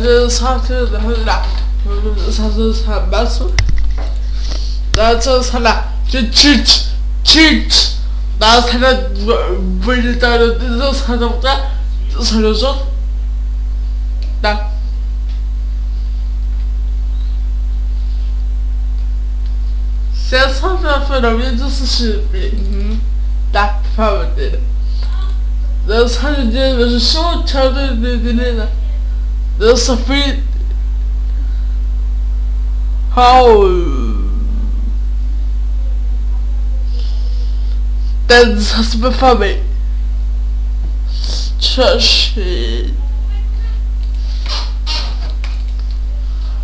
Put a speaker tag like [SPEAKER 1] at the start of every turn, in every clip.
[SPEAKER 1] 나저사그나저사사마수 나저사라 칠치 칠치 나사라 물다른 뜻 사정자 살려줘 나 세상에 사람이 뜻이 나 파워들 나 사는 데는 수업 차들 들리나 This is how that's homophobic church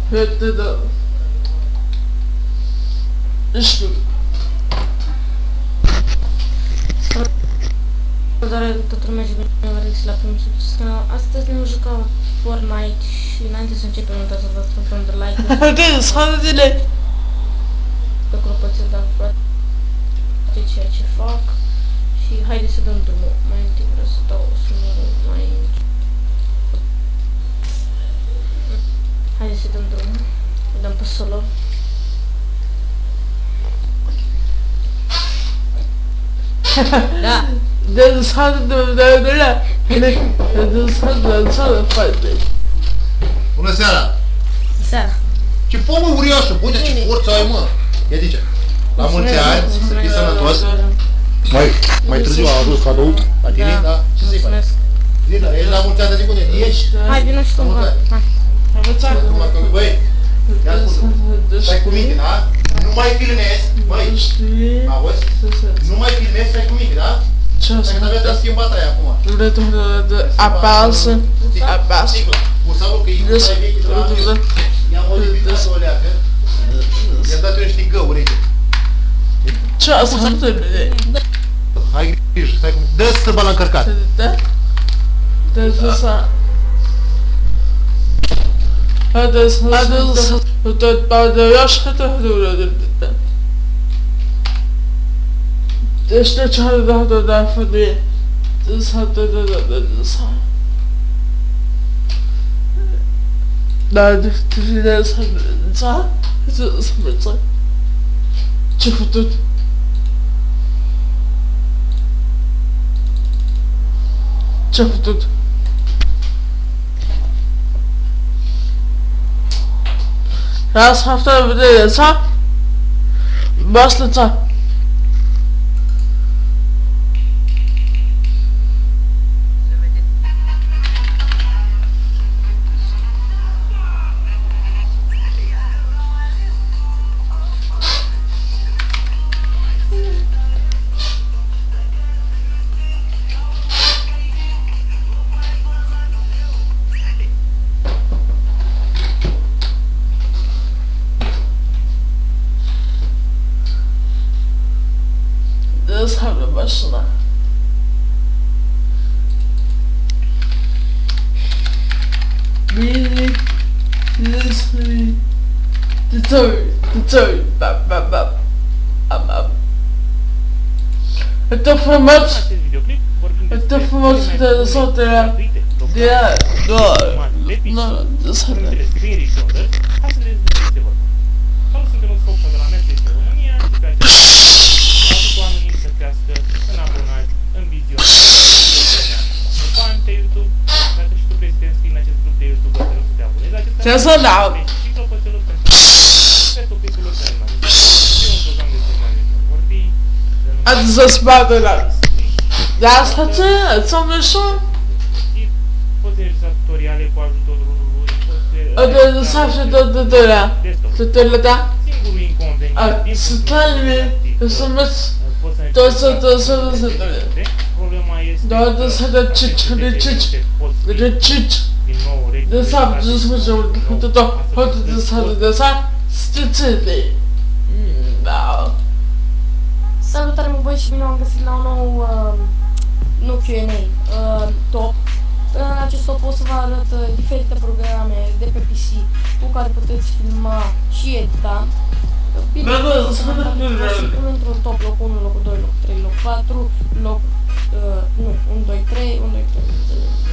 [SPEAKER 1] Hört ihr da? Ich stimmt.
[SPEAKER 2] Salutare toată lumea și bine vă la primul subscribe. Astăzi ne vom juca Fortnite și înainte să începem, nu uitați să vă spunem de like
[SPEAKER 1] Hadi sana dile.
[SPEAKER 2] pe clopoțel dacă frate ceea ce fac și haideți să dăm drumul. Mai întâi vreau să dau sunul mai... Haideți să dăm drumul. Îl dăm pe solo. Da.
[SPEAKER 1] Den sandım öyle. Hele den sandım sana fazla.
[SPEAKER 3] Bună seara!
[SPEAKER 2] Seara.
[SPEAKER 3] Ce pomă uriașă, bă, ce forță ai, mă! Ia zice, la mulți ani, să fii sănătos. Mai, mai târziu a adus cadou la tine, da? Ce să-i faci?
[SPEAKER 2] Mulțumesc.
[SPEAKER 3] Zi, da, ești la mulți ani de zi cu tine, ești?
[SPEAKER 2] Hai, vină și tu.
[SPEAKER 3] Am
[SPEAKER 2] Hai.
[SPEAKER 3] uitat.
[SPEAKER 2] Hai.
[SPEAKER 3] Acum, că, băi, ia ascultă, stai cu minte, da? Nu mai filmezi, băi, auzi? Nu mai filmezi, stai cu minte, da? Stai că avea de schimbat aia acum.
[SPEAKER 1] Apasă, apasă.
[SPEAKER 3] Musavul că e mai vechi de la anul. I-am modificat o leacă. I-am dat eu niște găuri aici.
[SPEAKER 1] Ce asta să întâmple?
[SPEAKER 3] Hai grijă, stai cu mine. Dă să bala încărcat.
[SPEAKER 1] Da? Deci să... Haideți să... Haideți să... Tot bade eu și haideți să... Desta tager der, der, der, for det. Det så, det, det, det, det, så. Nej, det, det, det, så, det, så. Det, så, det, så. Çık tut. Çık tut. Her hafta bir de yasa. Başlata. Dez hamle başına. Bir, dez hamle. Deter, deter, bap, bap, bap. Am, am. Это формат,
[SPEAKER 4] acest videoclip vorbim
[SPEAKER 1] это
[SPEAKER 4] despre
[SPEAKER 1] формат
[SPEAKER 4] cele mai
[SPEAKER 1] de
[SPEAKER 4] bune,
[SPEAKER 1] sortarea
[SPEAKER 4] gratuite,
[SPEAKER 1] de a,
[SPEAKER 4] programe,
[SPEAKER 1] da,
[SPEAKER 4] de
[SPEAKER 1] nu,
[SPEAKER 4] episod,
[SPEAKER 1] dez hamle.
[SPEAKER 4] numitele Transodal.
[SPEAKER 1] A
[SPEAKER 4] só
[SPEAKER 1] lá.
[SPEAKER 4] Lasă-ți,
[SPEAKER 1] îți
[SPEAKER 4] o
[SPEAKER 1] mișor.
[SPEAKER 4] Odată s-a făcut
[SPEAKER 1] tuturor. Tuturor,
[SPEAKER 4] da?
[SPEAKER 1] Stările, sunt toți, toți,
[SPEAKER 4] toți, toți, toți.
[SPEAKER 1] Doar să de cici, de cici, de cici.
[SPEAKER 4] Din nou reguli
[SPEAKER 1] De sa,
[SPEAKER 4] legate,
[SPEAKER 1] de să mă
[SPEAKER 4] din
[SPEAKER 1] știu,
[SPEAKER 4] nou,
[SPEAKER 1] de tot,
[SPEAKER 4] astfel
[SPEAKER 1] tot
[SPEAKER 4] încât
[SPEAKER 1] de sa,
[SPEAKER 4] poți
[SPEAKER 1] de sa, stițele. Da.
[SPEAKER 2] Salutare mă băi și bine am găsit la un nou, uh, nu Q&A, uh, top. În acest top o să vă arăt uh, diferite programe de pe PC cu care puteți filma și edita. Bine,
[SPEAKER 1] Da, da, să
[SPEAKER 2] să
[SPEAKER 1] vedem cum e.
[SPEAKER 2] într-un top, loc 1, locul 2, locul 3, loc 4, loc, uh, nu, 1, 2, 3, 1, 2, 3,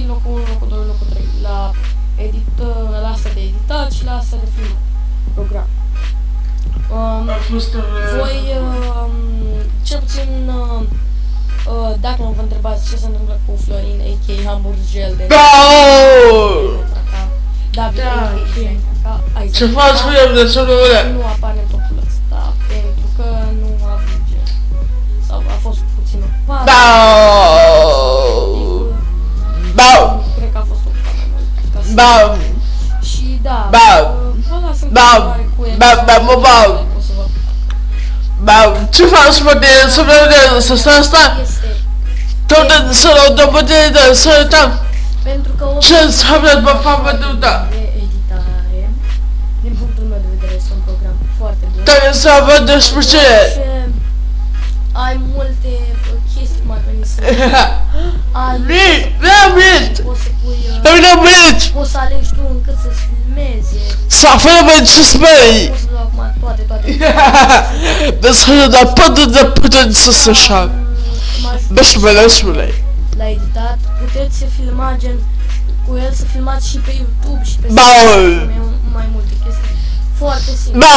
[SPEAKER 2] 3, locul 1, locul 2, locul 3, la, edit, la asta de editat și la asta de film program. Um,
[SPEAKER 1] A fost uh,
[SPEAKER 2] voi, um, cel puțin, uh, uh, dacă nu vă întrebați ce se întâmplă cu Florin, a.k.a. Hamburg Gel de
[SPEAKER 1] Da!
[SPEAKER 2] David,
[SPEAKER 1] Da,
[SPEAKER 2] a.k.a.
[SPEAKER 1] știu.
[SPEAKER 2] Isaac
[SPEAKER 1] Ce faci cu el de ce nu vede?
[SPEAKER 2] nu apare în topul ăsta pentru că nu a avut gen. Sau a fost puțin ocupat.
[SPEAKER 1] Da! Da!
[SPEAKER 2] Mult. ca să-
[SPEAKER 1] Da!
[SPEAKER 2] Și da,
[SPEAKER 1] Da.
[SPEAKER 2] uh, ăla sunt
[SPEAKER 1] Da.
[SPEAKER 2] care cu el.
[SPEAKER 1] Da, da, mă, da.
[SPEAKER 2] O să vă-
[SPEAKER 1] Da, ce faci mă de să vedem să stai asta?
[SPEAKER 2] Este
[SPEAKER 1] Tot de să luau de bătăie de să uităm.
[SPEAKER 2] pentru că
[SPEAKER 1] Ce înseamnă bă fama de da?
[SPEAKER 2] de editare, din punctul meu de vedere, este un program foarte bun.
[SPEAKER 1] Trebuie să văd despre ce e.
[SPEAKER 2] Și ai multe uh, chestii mai veni să ai
[SPEAKER 1] Bine, ne-am venit!
[SPEAKER 2] poți să pui uh,
[SPEAKER 1] Ne-am venit!
[SPEAKER 2] poți să alegi tu încât să-ți filmeze
[SPEAKER 1] Să aflăm în ce spui!
[SPEAKER 2] poți să dau acum toate, toate
[SPEAKER 1] De să ne dă până de putem să se așa. Despre, despre.
[SPEAKER 2] la editat, puteți să filma gen cu el să filmați și pe YouTube și pe
[SPEAKER 1] Da.
[SPEAKER 2] Spotify, mai, mai multe chestii. Foarte simplu.
[SPEAKER 1] Da.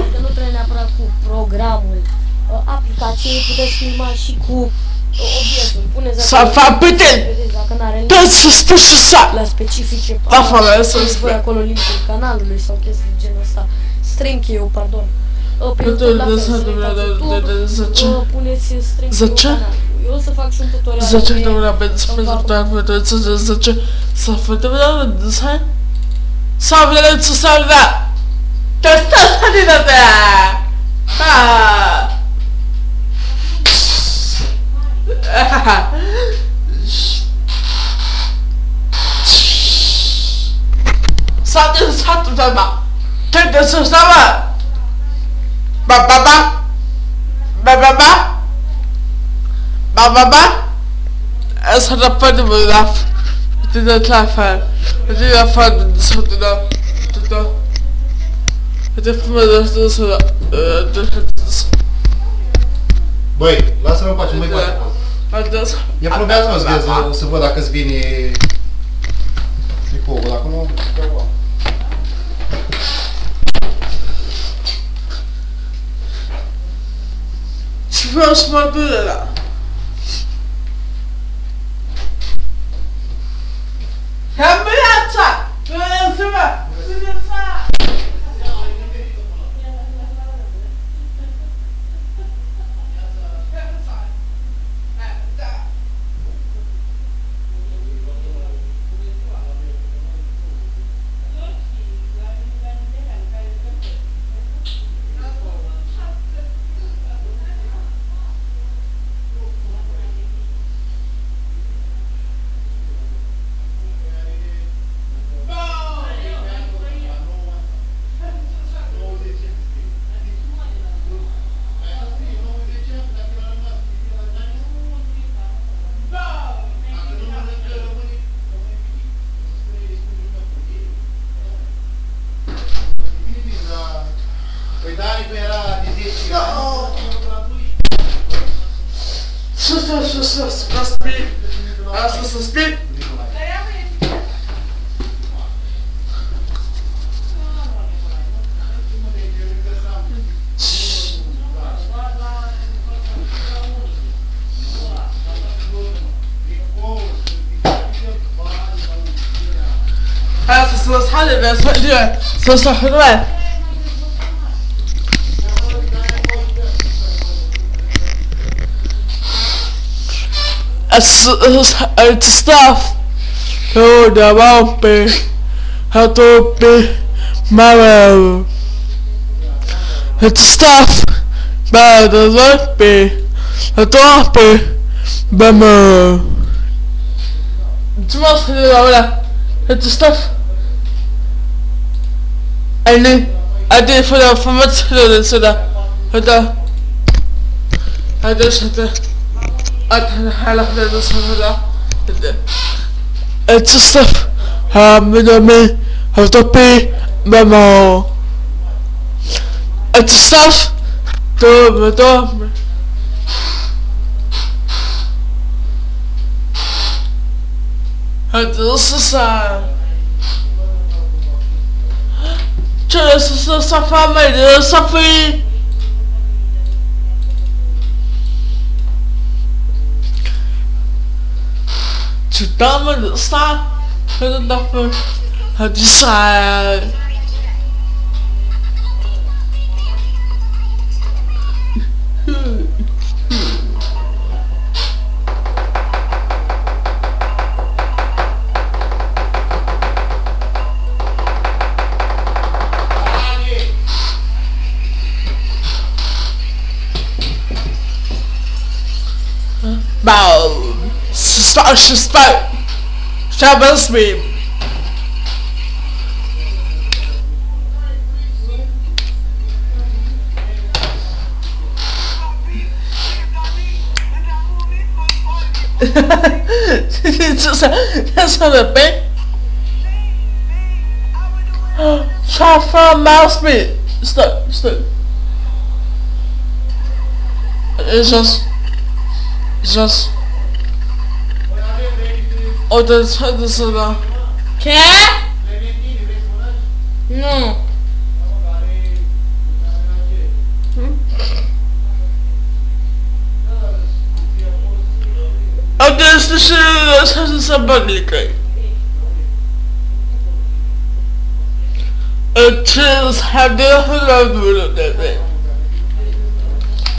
[SPEAKER 2] Adică nu trebuie neapărat cu programul uh, aplicației, puteți filma și cu uh, obiectul. Puneți
[SPEAKER 1] Să
[SPEAKER 2] acolo-
[SPEAKER 1] fac pe tine.
[SPEAKER 2] vedeți, Dacă n-are link
[SPEAKER 1] Tot să spui și sa.
[SPEAKER 2] la specifice,
[SPEAKER 1] Da,
[SPEAKER 2] uh,
[SPEAKER 1] fără să
[SPEAKER 2] puneți
[SPEAKER 1] spui.
[SPEAKER 2] voi acolo linkul canalului sau chestii de genul ăsta. String eu, pardon. Uh, Pe
[SPEAKER 1] Nu te
[SPEAKER 2] YouTube, la fel,
[SPEAKER 1] lăsa
[SPEAKER 2] să
[SPEAKER 1] de la-
[SPEAKER 2] uitați
[SPEAKER 1] de-
[SPEAKER 2] YouTube,
[SPEAKER 1] de- de- zice.
[SPEAKER 2] uh, puneți string
[SPEAKER 1] Zice?
[SPEAKER 2] Eu o să fac și un tutorial.
[SPEAKER 1] Zice
[SPEAKER 2] pe-
[SPEAKER 1] de una pentru
[SPEAKER 2] în
[SPEAKER 1] pentru
[SPEAKER 2] vară.
[SPEAKER 1] doar pentru să se zice să facem la să să vedem ce să avea. Te stai să ne dă de. Ha. Satul satul sama. Tende să sama. Ba ba ba. Ba ba ba. Ba ba ba. Essa da pode mudar. Tudo tá fora. Eu tenho a foto do som do não. Tudo. Eu tenho que mandar do som. Eu tenho que
[SPEAKER 3] Băi, lasă-mă în pace, nu mai bate.
[SPEAKER 1] mandar.
[SPEAKER 3] Ia probează mă să vezi, o să văd dacă îți vine tricoul, dacă två små bullar. Kan vi? Что, что,
[SPEAKER 1] что, что, проспи. А, что, что, спи? Ah, ça se passe pas, les verres, ça, je, ça, ça, ouais. el staff. Una bombe. A tope. Mabel. Het staff. Bij de lampe. Het wapen. Bij me. Tenminste, voilà. Het staff. En nu. Hij deed voor de van wat schulden. Zodat. Het. Hij deed het. It's a stuff. I'm me. How to be memo. It's stuff. Do do. This is a. This is a family. This is a family. 飞。知道吗？这啥？还是打分？还是 spoke. Shabbos me. just, that's not a thing. Try from mouse me. Stop, stop. It's just, it's just i just de cela.
[SPEAKER 2] Que? Non.
[SPEAKER 1] Au-dessus de cela, c'est sa bonne école. Ötüz hadi hıla bölümleri.